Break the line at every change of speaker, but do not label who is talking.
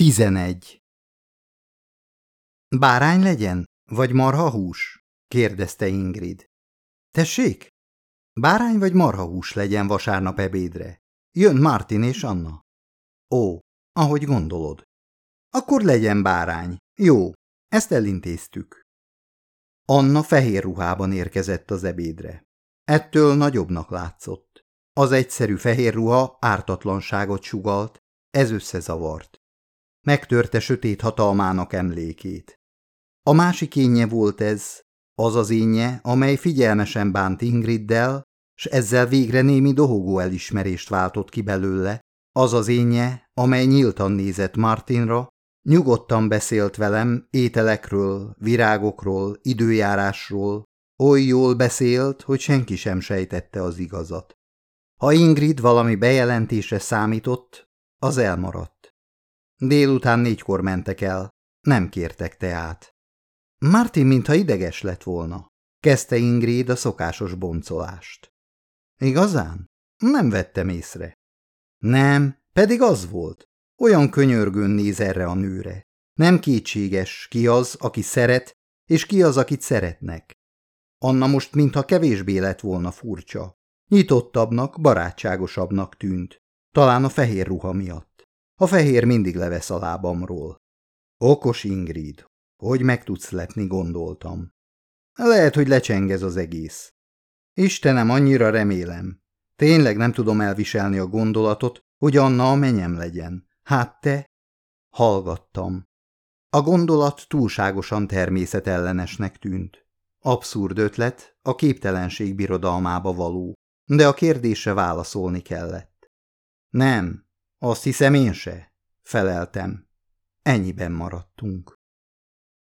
Tizenegy. Bárány legyen, vagy marhahús? kérdezte Ingrid. Tessék? Bárány vagy marhahús legyen vasárnap ebédre? Jön Martin és Anna. Ó, ahogy gondolod. Akkor legyen bárány. Jó, ezt elintéztük. Anna fehér ruhában érkezett az ebédre. Ettől nagyobbnak látszott. Az egyszerű fehér ruha ártatlanságot sugalt, ez összezavart megtörte sötét hatalmának emlékét. A másik énje volt ez, az az énje, amely figyelmesen bánt Ingriddel, s ezzel végre némi dohogó elismerést váltott ki belőle, az az énje, amely nyíltan nézett Martinra, nyugodtan beszélt velem ételekről, virágokról, időjárásról, oly jól beszélt, hogy senki sem sejtette az igazat. Ha Ingrid valami bejelentésre számított, az elmaradt. Délután négykor mentek el, nem kértek teát. Martin mintha ideges lett volna. Kezdte Ingrid a szokásos boncolást. Igazán? Nem vettem észre. Nem, pedig az volt. Olyan könyörgőn néz erre a nőre. Nem kétséges, ki az, aki szeret, és ki az, akit szeretnek. Anna most mintha kevésbé lett volna furcsa. Nyitottabbnak, barátságosabbnak tűnt. Talán a fehér ruha miatt. A fehér mindig levesz a lábamról. Okos Ingrid, hogy meg tudsz letni, gondoltam. Lehet, hogy lecsengez az egész. Istenem, annyira remélem. Tényleg nem tudom elviselni a gondolatot, hogy Anna a menyem legyen. Hát te? Hallgattam. A gondolat túlságosan természetellenesnek tűnt. Abszurd ötlet, a képtelenség birodalmába való, de a kérdésre válaszolni kellett. Nem, azt hiszem én se, feleltem. Ennyiben maradtunk.